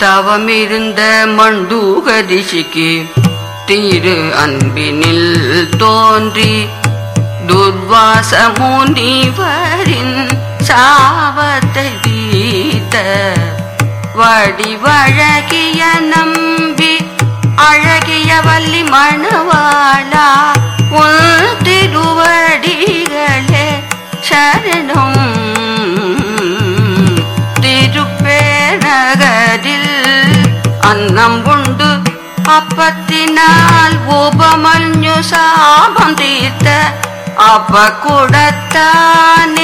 தவமிருந்த மண்டூகதிசிக்கு திரு அன்பினில் தோன்றி துர்வாச முனிவரின் சாவத்தை வீத்த வடிவழகிய நம்பி அழகிய வள்ளி மணவாளா உன் திருவடிகளே சரணம். திருப்பேரகரில் அன்னம் உண்டு அப்பத்தினால் உபமல்யு சாபம் தீர்த்த அப்ப கூடத்தானே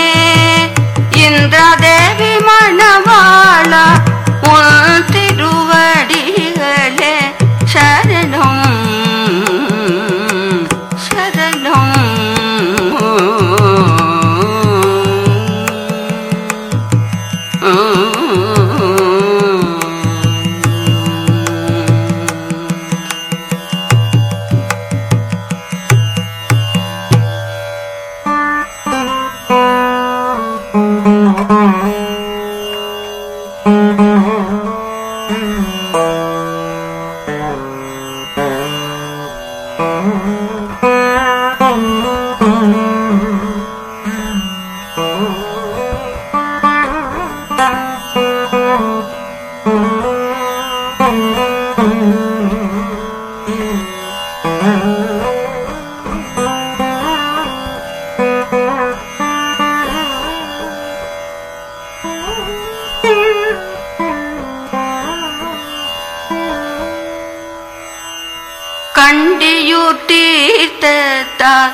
கண்டியூர் தீர்த்தத்தால்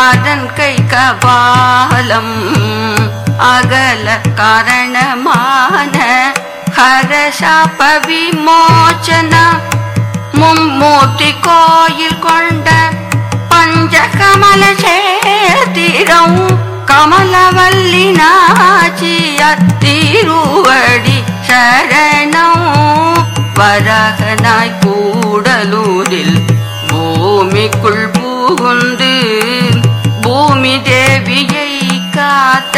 அதன் கை கபாலம் அகல காரணமான ஹரசாப விமோச்சனா மும்மூர்த்தி கோயில் கொண்ட பஞ்ச கமல சேத்திரம் கமலவல்லி நாச்சியார் திருவடி சரணம். வரகனாய் கூடலூரில் பூமிக்குள் புகுந்து பூமி தேவியை காத்த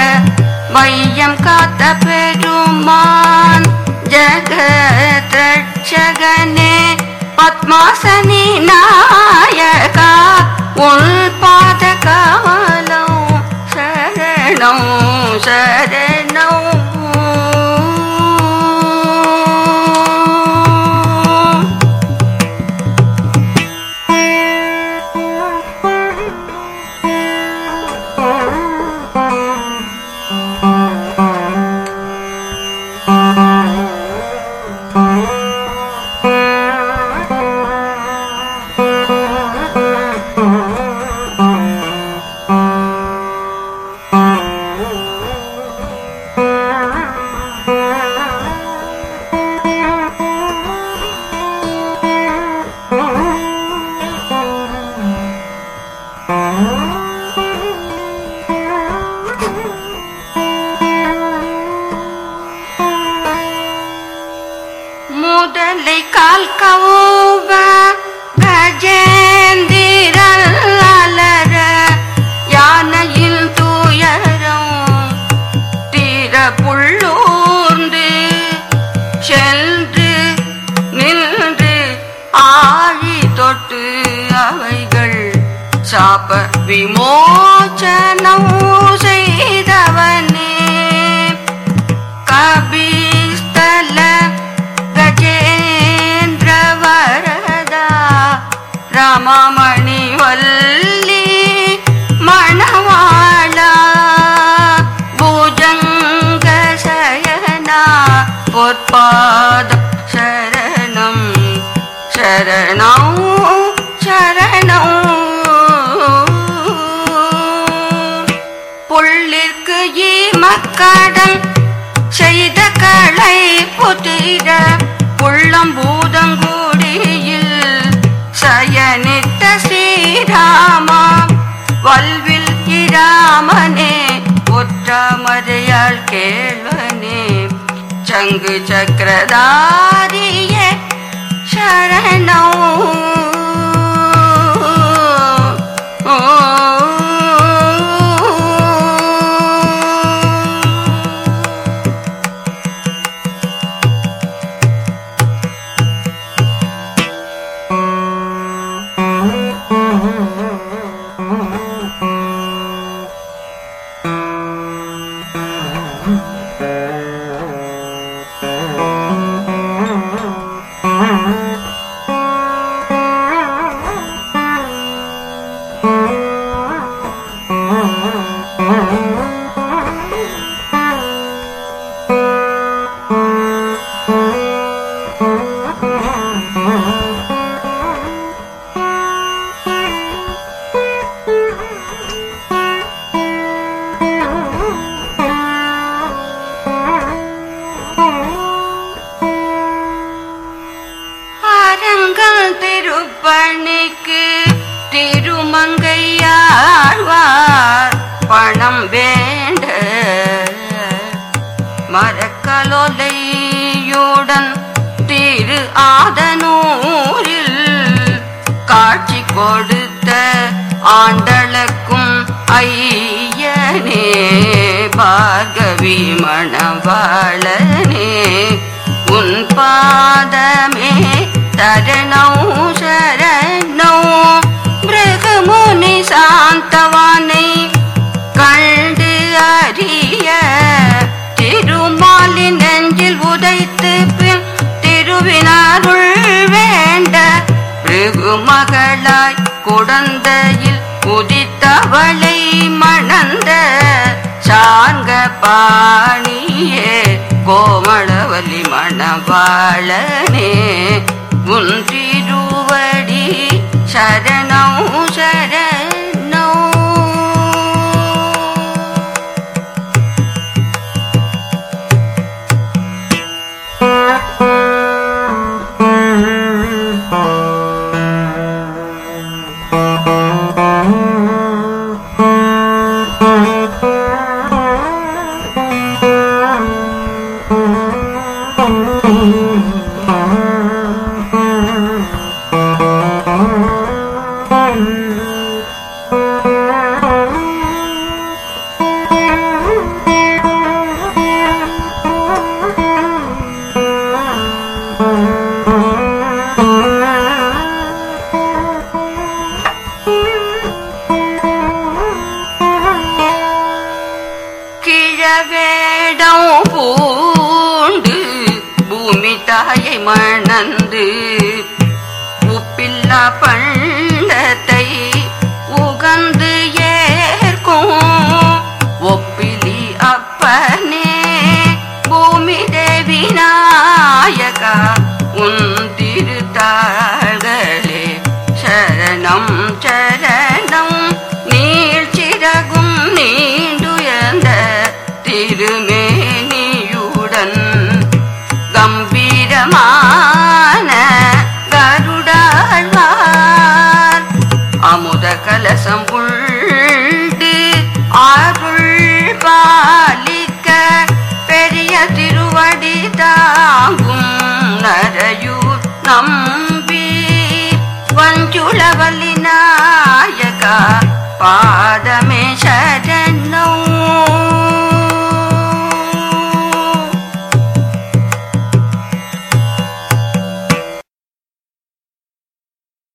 மையம் காத்த பெருமான் ஜகத்ரட்சகனே. आत्मा सनि नायका उल्पाद कलण ಶರಣಂ செய்த உள்ளம் பூதங்குடியில் சயனித்த ஸ்ரீராமா வல்வில் இராமனே ஒற்றாமதையால் கேள்வனே சங்கு சக்கரதார மரக்கலோலையுடன் திரு ஆதனூரில் காட்சி கொடுத்த ஆண்டளக்கும் ஐயனே பார்கவி மணவாளனே உன் பாதமே தரணோ சரணோ மிருகமுனி சாந்தவா மணவாளனே உன் திருவடி சரணம் வேடம் பூண்டு பூமி தாயை மணந்து உப்பில்லா பண்டத்தை உகந்து ஏற்கும். ஒப்பிலி அப்பனே பூமி தேவினா ನಮ್ಮ